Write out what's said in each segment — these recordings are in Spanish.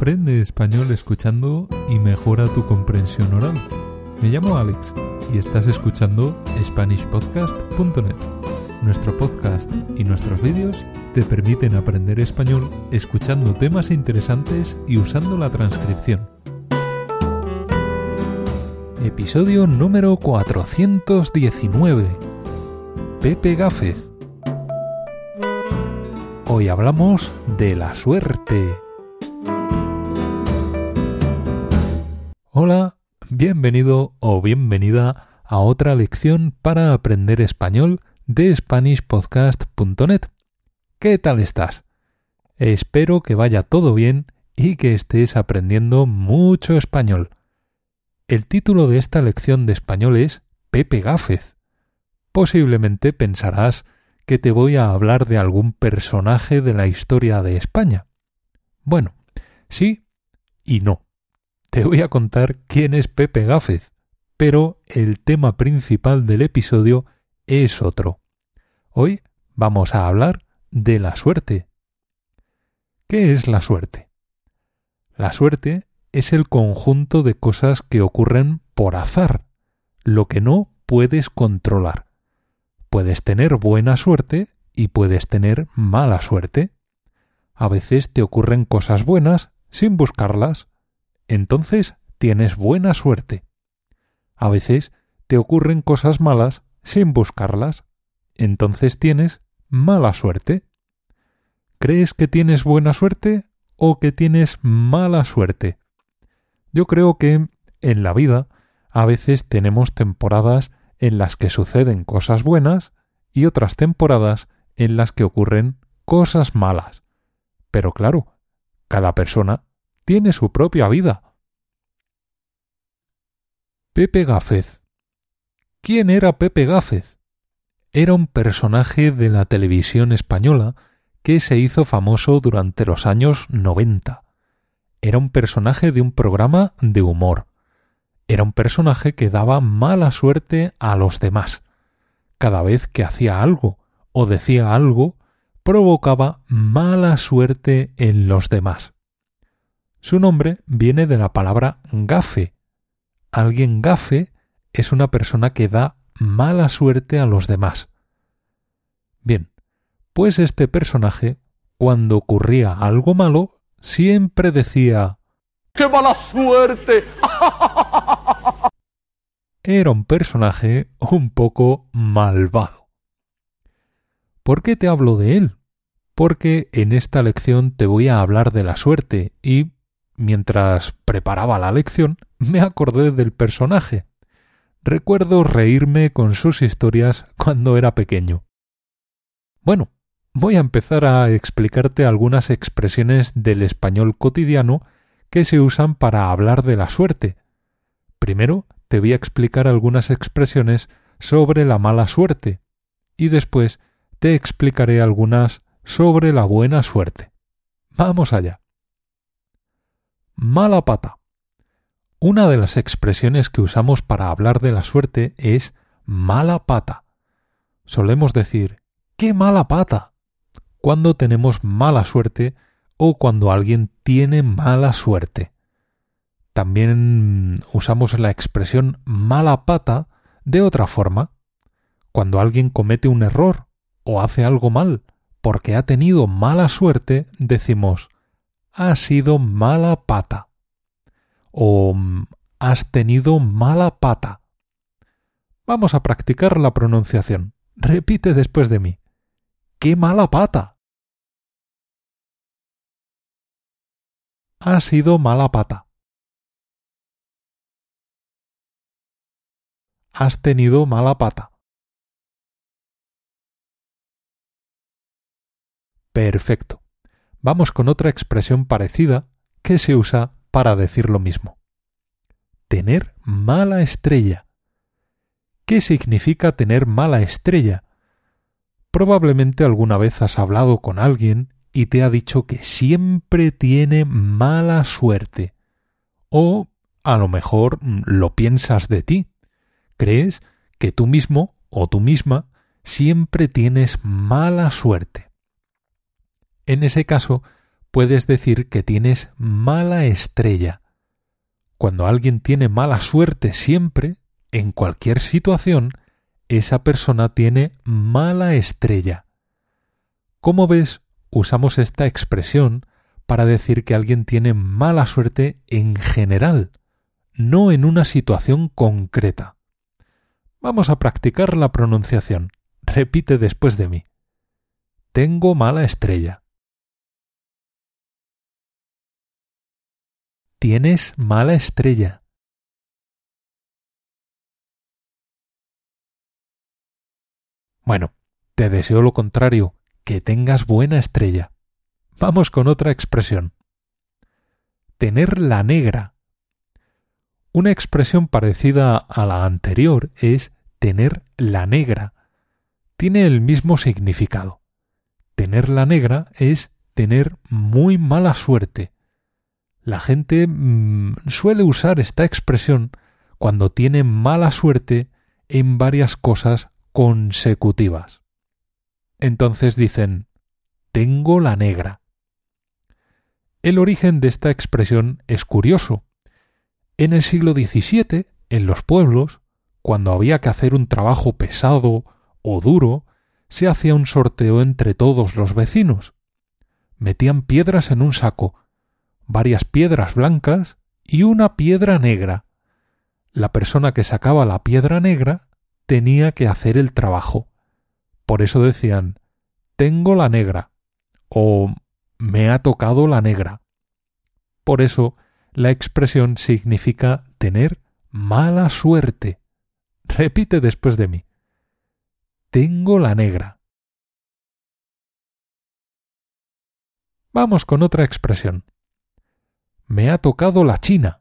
Aprende español escuchando y mejora tu comprensión oral. Me llamo Alex y estás escuchando SpanishPodcast.net. Nuestro podcast y nuestros vídeos te permiten aprender español escuchando temas interesantes y usando la transcripción. Episodio número 419. Pepe Gáfez. Hoy hablamos de la suerte. Hola, bienvenido o bienvenida a otra lección para aprender español de SpanishPodcast.net. ¿Qué tal estás? Espero que vaya todo bien y que estés aprendiendo mucho español. El título de esta lección de español es Pepe Gáfez. Posiblemente pensarás que te voy a hablar de algún personaje de la historia de España. Bueno, sí y no. Te voy a contar quién es Pepe Gáfez, pero el tema principal del episodio es otro. Hoy vamos a hablar de la suerte. ¿Qué es la suerte? La suerte es el conjunto de cosas que ocurren por azar, lo que no puedes controlar. Puedes tener buena suerte y puedes tener mala suerte. A veces te ocurren cosas buenas sin buscarlas. Entonces tienes buena suerte. A veces te ocurren cosas malas sin buscarlas. Entonces tienes mala suerte. ¿Crees que tienes buena suerte o que tienes mala suerte? Yo creo que en la vida a veces tenemos temporadas en las que suceden cosas buenas y otras temporadas en las que ocurren cosas malas. Pero claro, cada persona tiene su propia vida. Pepe Gáfez. ¿Quién era Pepe Gáfez? Era un personaje de la televisión española que se hizo famoso durante los años 90. Era un personaje de un programa de humor era un personaje que daba mala suerte a los demás. Cada vez que hacía algo o decía algo, provocaba mala suerte en los demás. Su nombre viene de la palabra gafe. Alguien gafe es una persona que da mala suerte a los demás. Bien, pues este personaje, cuando ocurría algo malo, siempre decía ¡Qué mala suerte! Era un personaje un poco malvado. ¿Por qué te hablo de él? Porque en esta lección te voy a hablar de la suerte y, mientras preparaba la lección, me acordé del personaje. Recuerdo reírme con sus historias cuando era pequeño. Bueno, voy a empezar a explicarte algunas expresiones del español cotidiano que se usan para hablar de la suerte. Primero te voy a explicar algunas expresiones sobre la mala suerte y después te explicaré algunas sobre la buena suerte. Vamos allá. Mala pata. Una de las expresiones que usamos para hablar de la suerte es mala pata. Solemos decir ¡qué mala pata! cuando tenemos mala suerte o cuando alguien tiene mala suerte. También usamos la expresión mala pata de otra forma. Cuando alguien comete un error o hace algo mal porque ha tenido mala suerte, decimos ha sido mala pata o has tenido mala pata. Vamos a practicar la pronunciación. Repite después de mí. ¡Qué mala pata! ha sido mala pata. Has tenido mala pata. Perfecto. Vamos con otra expresión parecida que se usa para decir lo mismo. Tener mala estrella. ¿Qué significa tener mala estrella? Probablemente alguna vez has hablado con alguien y te ha dicho que siempre tiene mala suerte. O a lo mejor lo piensas de ti. Crees que tú mismo o tú misma siempre tienes mala suerte. En ese caso, puedes decir que tienes mala estrella. Cuando alguien tiene mala suerte siempre, en cualquier situación, esa persona tiene mala estrella. ¿Cómo ves, usamos esta expresión para decir que alguien tiene mala suerte en general, no en una situación concreta. Vamos a practicar la pronunciación. Repite después de mí. Tengo mala estrella. Tienes mala estrella. Bueno, te deseo lo contrario, que tengas buena estrella. Vamos con otra expresión. Tener la negra. Una expresión parecida a la anterior es tener la negra. Tiene el mismo significado. Tener la negra es tener muy mala suerte. La gente mm, suele usar esta expresión cuando tiene mala suerte en varias cosas consecutivas. Entonces dicen, tengo la negra. El origen de esta expresión es curioso. En el siglo XVII, en los pueblos, cuando había que hacer un trabajo pesado o duro, se hacía un sorteo entre todos los vecinos. Metían piedras en un saco, varias piedras blancas y una piedra negra. La persona que sacaba la piedra negra tenía que hacer el trabajo. Por eso decían tengo la negra o me ha tocado la negra. Por eso, la expresión significa tener mala suerte. Repite después de mí. Tengo la negra. Vamos con otra expresión. Me ha tocado la china.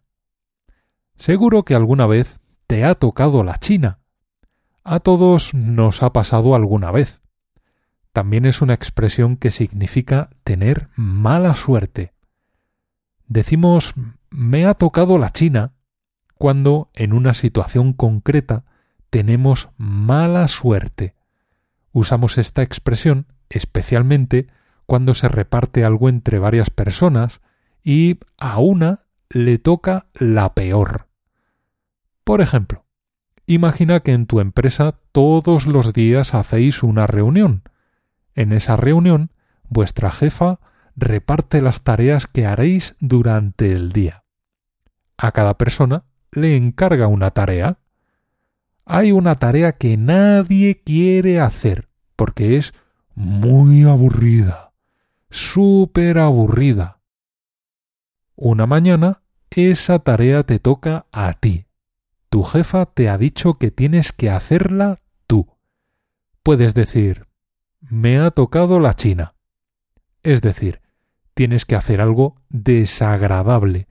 Seguro que alguna vez te ha tocado la china. A todos nos ha pasado alguna vez también es una expresión que significa tener mala suerte. Decimos me ha tocado la China cuando en una situación concreta tenemos mala suerte. Usamos esta expresión especialmente cuando se reparte algo entre varias personas y a una le toca la peor. Por ejemplo, imagina que en tu empresa todos los días hacéis una reunión en esa reunión, vuestra jefa reparte las tareas que haréis durante el día. A cada persona le encarga una tarea. Hay una tarea que nadie quiere hacer porque es muy aburrida, súper aburrida. Una mañana esa tarea te toca a ti. Tu jefa te ha dicho que tienes que hacerla tú. Puedes decir, me ha tocado la China. Es decir, tienes que hacer algo desagradable.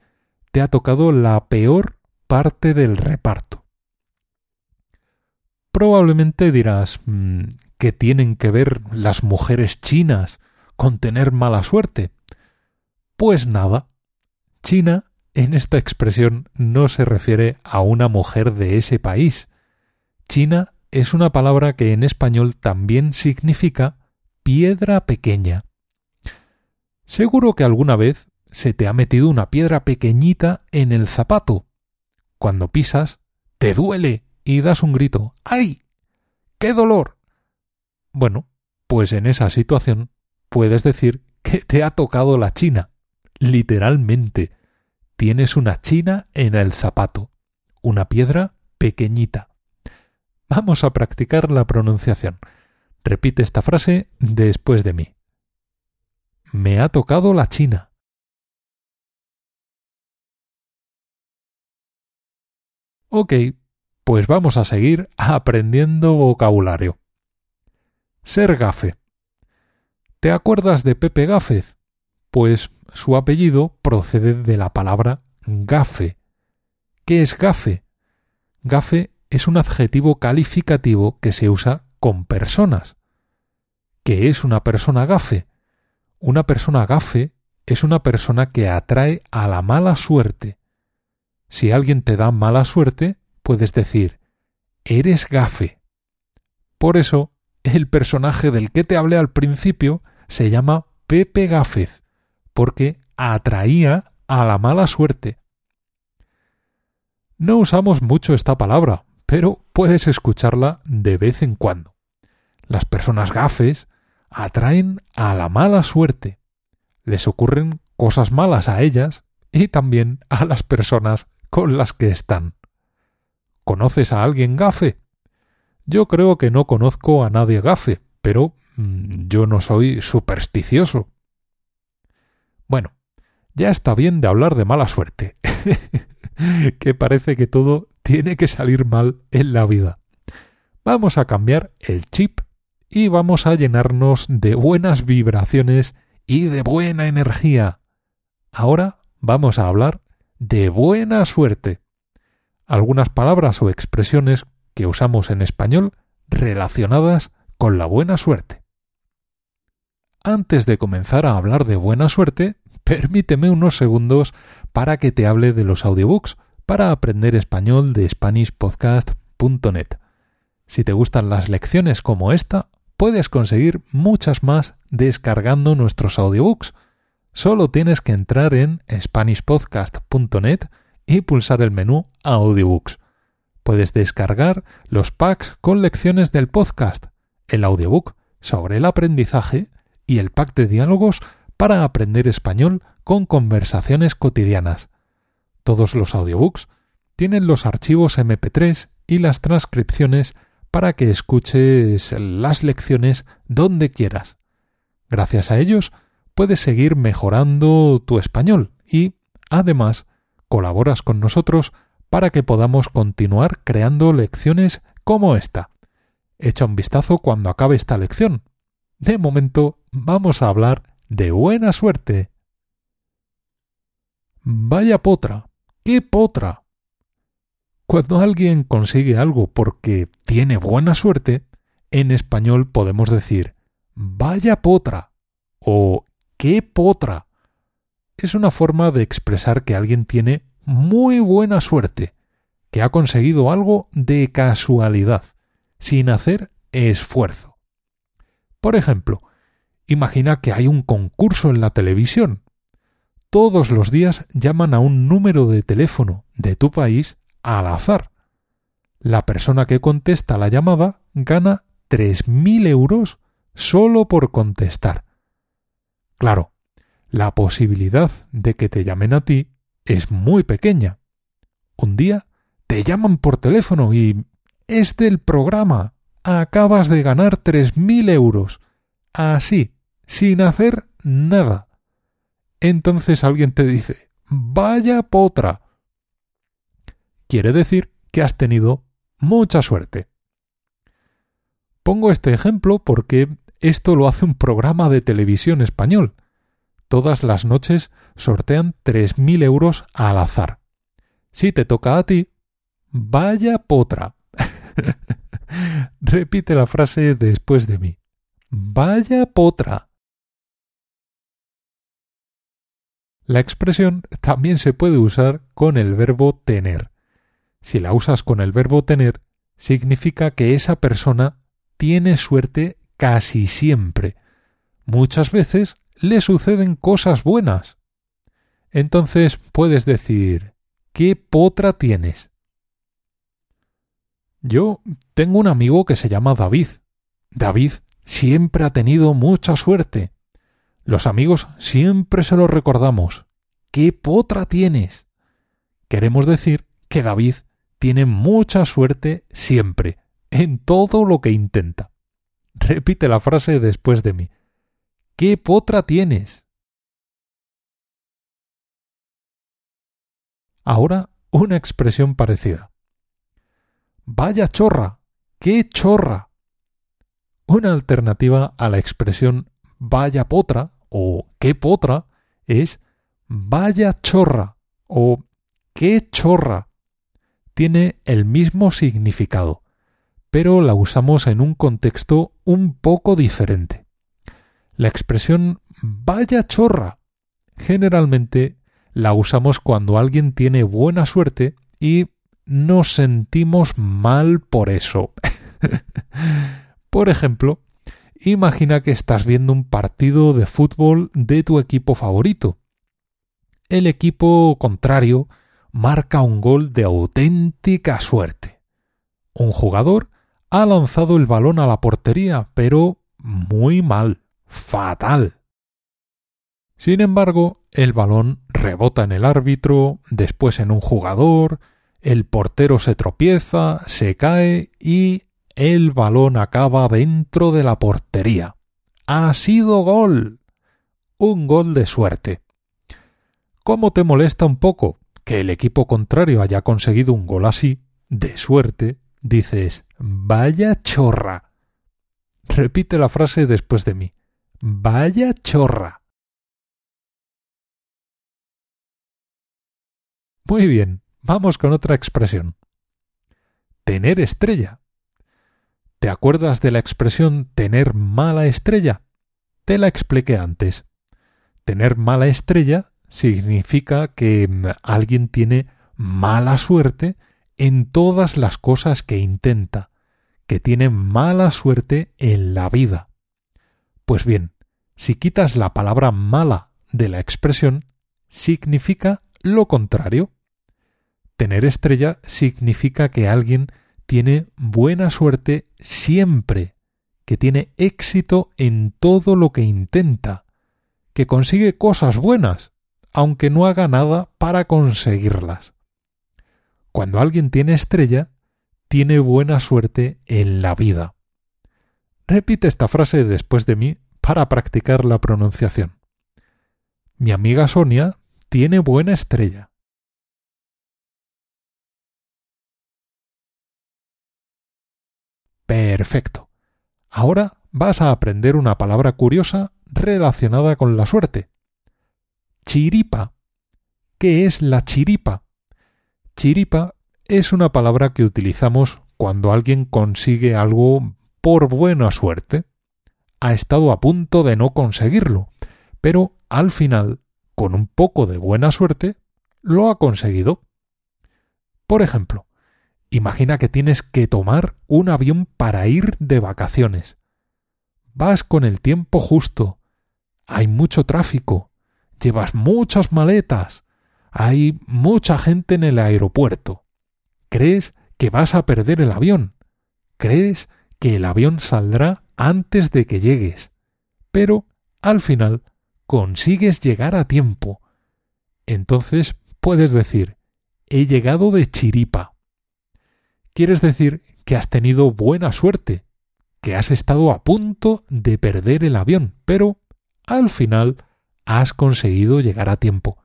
Te ha tocado la peor parte del reparto. Probablemente dirás mm, ¿qué tienen que ver las mujeres chinas con tener mala suerte? Pues nada. China en esta expresión no se refiere a una mujer de ese país. China es una palabra que en español también significa piedra pequeña. Seguro que alguna vez se te ha metido una piedra pequeñita en el zapato. Cuando pisas, te duele y das un grito. ¡Ay! ¡Qué dolor! Bueno, pues en esa situación puedes decir que te ha tocado la china. Literalmente. Tienes una china en el zapato. Una piedra pequeñita. Vamos a practicar la pronunciación. Repite esta frase después de mí. Me ha tocado la china. Ok, pues vamos a seguir aprendiendo vocabulario. Ser gafe. ¿Te acuerdas de Pepe Gáfez? Pues su apellido procede de la palabra gafe. ¿Qué es gafe? Gafe es un adjetivo calificativo que se usa con personas. ¿Qué es una persona gafe? Una persona gafe es una persona que atrae a la mala suerte. Si alguien te da mala suerte, puedes decir, eres gafe. Por eso, el personaje del que te hablé al principio se llama Pepe Gáfez, porque atraía a la mala suerte. No usamos mucho esta palabra, pero puedes escucharla de vez en cuando. Las personas gafes atraen a la mala suerte. Les ocurren cosas malas a ellas y también a las personas con las que están. ¿Conoces a alguien gafe? Yo creo que no conozco a nadie gafe, pero mm, yo no soy supersticioso. Bueno, ya está bien de hablar de mala suerte, que parece que todo tiene que salir mal en la vida. Vamos a cambiar el chip y vamos a llenarnos de buenas vibraciones y de buena energía. Ahora vamos a hablar de buena suerte. Algunas palabras o expresiones que usamos en español relacionadas con la buena suerte. Antes de comenzar a hablar de buena suerte, permíteme unos segundos para que te hable de los audiobooks para aprender español de SpanishPodcast.net. Si te gustan las lecciones como esta, puedes conseguir muchas más descargando nuestros audiobooks. Solo tienes que entrar en SpanishPodcast.net y pulsar el menú Audiobooks. Puedes descargar los packs con lecciones del podcast, el audiobook sobre el aprendizaje y el pack de diálogos para aprender español con conversaciones cotidianas. Todos los audiobooks tienen los archivos MP3 y las transcripciones para que escuches las lecciones donde quieras. Gracias a ellos puedes seguir mejorando tu español y, además, colaboras con nosotros para que podamos continuar creando lecciones como esta. Echa un vistazo cuando acabe esta lección. De momento vamos a hablar de buena suerte. Vaya potra. ¿Qué potra? Cuando alguien consigue algo porque tiene buena suerte, en español podemos decir vaya potra o qué potra. Es una forma de expresar que alguien tiene muy buena suerte, que ha conseguido algo de casualidad, sin hacer esfuerzo. Por ejemplo, imagina que hay un concurso en la televisión. Todos los días llaman a un número de teléfono de tu país al azar. La persona que contesta la llamada gana 3.000 euros solo por contestar. Claro, la posibilidad de que te llamen a ti es muy pequeña. Un día te llaman por teléfono y es del programa. Acabas de ganar 3.000 euros. Así, sin hacer nada. Entonces alguien te dice, vaya potra quiere decir que has tenido mucha suerte. Pongo este ejemplo porque esto lo hace un programa de televisión español. Todas las noches sortean 3.000 euros al azar. Si te toca a ti, vaya potra. Repite la frase después de mí. Vaya potra. La expresión también se puede usar con el verbo tener. Si la usas con el verbo tener, significa que esa persona tiene suerte casi siempre. Muchas veces le suceden cosas buenas. Entonces puedes decir ¿Qué potra tienes? Yo tengo un amigo que se llama David. David siempre ha tenido mucha suerte. Los amigos siempre se lo recordamos. ¿Qué potra tienes? Queremos decir que David tiene mucha suerte siempre, en todo lo que intenta. Repite la frase después de mí. ¿Qué potra tienes? Ahora una expresión parecida. Vaya chorra. ¿Qué chorra? Una alternativa a la expresión vaya potra o qué potra es vaya chorra o qué chorra tiene el mismo significado, pero la usamos en un contexto un poco diferente. La expresión vaya chorra generalmente la usamos cuando alguien tiene buena suerte y nos sentimos mal por eso. por ejemplo, Imagina que estás viendo un partido de fútbol de tu equipo favorito. El equipo contrario marca un gol de auténtica suerte. Un jugador ha lanzado el balón a la portería, pero muy mal, fatal. Sin embargo, el balón rebota en el árbitro, después en un jugador, el portero se tropieza, se cae y el balón acaba dentro de la portería. Ha sido gol. Un gol de suerte. ¿Cómo te molesta un poco que el equipo contrario haya conseguido un gol así, de suerte? Dices, vaya chorra. Repite la frase después de mí. Vaya chorra. Muy bien, vamos con otra expresión. Tener estrella. ¿Te acuerdas de la expresión tener mala estrella? Te la expliqué antes. Tener mala estrella significa que mm, alguien tiene mala suerte en todas las cosas que intenta, que tiene mala suerte en la vida. Pues bien, si quitas la palabra mala de la expresión, significa lo contrario. Tener estrella significa que alguien tiene buena suerte siempre, que tiene éxito en todo lo que intenta, que consigue cosas buenas, aunque no haga nada para conseguirlas. Cuando alguien tiene estrella, tiene buena suerte en la vida. Repite esta frase después de mí para practicar la pronunciación. Mi amiga Sonia tiene buena estrella. Perfecto. Ahora vas a aprender una palabra curiosa relacionada con la suerte. Chiripa. ¿Qué es la chiripa? Chiripa es una palabra que utilizamos cuando alguien consigue algo por buena suerte. Ha estado a punto de no conseguirlo, pero al final, con un poco de buena suerte, lo ha conseguido. Por ejemplo, Imagina que tienes que tomar un avión para ir de vacaciones. Vas con el tiempo justo. Hay mucho tráfico. Llevas muchas maletas. Hay mucha gente en el aeropuerto. Crees que vas a perder el avión. Crees que el avión saldrá antes de que llegues. Pero, al final, consigues llegar a tiempo. Entonces puedes decir, he llegado de chiripa quieres decir que has tenido buena suerte, que has estado a punto de perder el avión, pero al final has conseguido llegar a tiempo.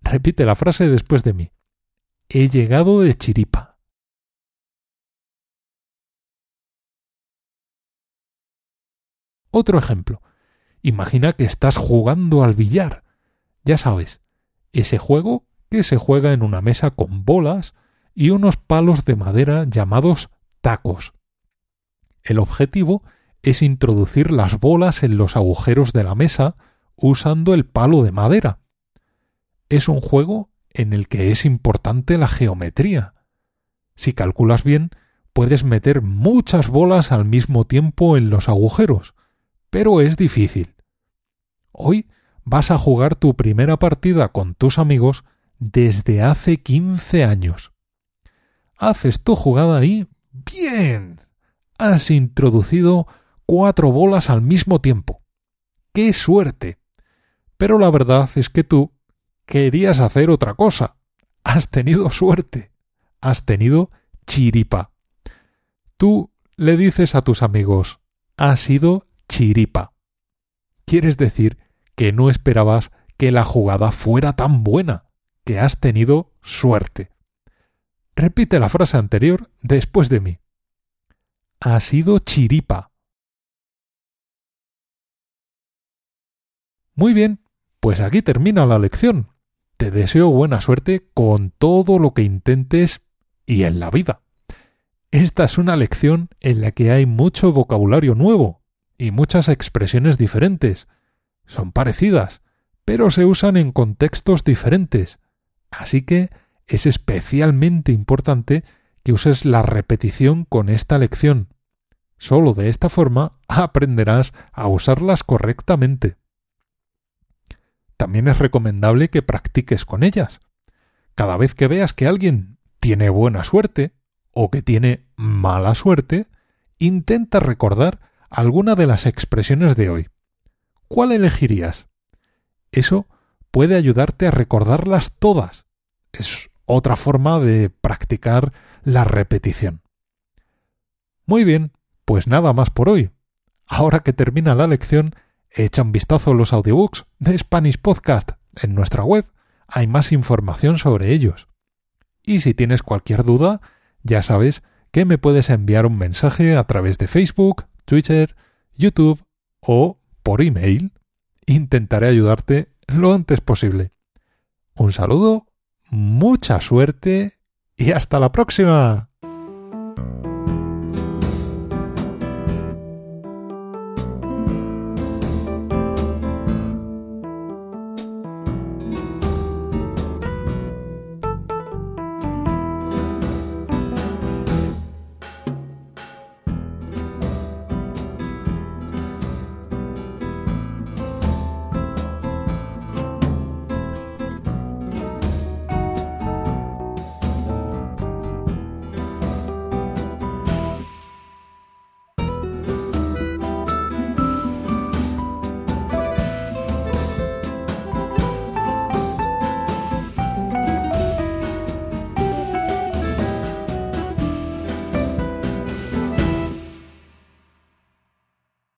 Repite la frase después de mí. He llegado de chiripa. Otro ejemplo. Imagina que estás jugando al billar. Ya sabes, ese juego que se juega en una mesa con bolas y unos palos de madera llamados tacos. El objetivo es introducir las bolas en los agujeros de la mesa usando el palo de madera. Es un juego en el que es importante la geometría. Si calculas bien, puedes meter muchas bolas al mismo tiempo en los agujeros, pero es difícil. Hoy vas a jugar tu primera partida con tus amigos desde hace quince años haces tu jugada ahí bien. Has introducido cuatro bolas al mismo tiempo. ¡Qué suerte! Pero la verdad es que tú querías hacer otra cosa. Has tenido suerte. Has tenido chiripa. Tú le dices a tus amigos, ha sido chiripa. Quieres decir que no esperabas que la jugada fuera tan buena, que has tenido suerte. Repite la frase anterior después de mí. Ha sido chiripa. Muy bien, pues aquí termina la lección. Te deseo buena suerte con todo lo que intentes y en la vida. Esta es una lección en la que hay mucho vocabulario nuevo y muchas expresiones diferentes. Son parecidas, pero se usan en contextos diferentes. Así que es especialmente importante que uses la repetición con esta lección. Solo de esta forma aprenderás a usarlas correctamente. También es recomendable que practiques con ellas. Cada vez que veas que alguien tiene buena suerte o que tiene mala suerte, intenta recordar alguna de las expresiones de hoy. ¿Cuál elegirías? Eso puede ayudarte a recordarlas todas. Es otra forma de practicar la repetición. Muy bien, pues nada más por hoy. Ahora que termina la lección, echa un vistazo a los audiobooks de Spanish Podcast en nuestra web. Hay más información sobre ellos. Y si tienes cualquier duda, ya sabes que me puedes enviar un mensaje a través de Facebook, Twitter, YouTube o por email. Intentaré ayudarte lo antes posible. Un saludo, mucha suerte y hasta la próxima.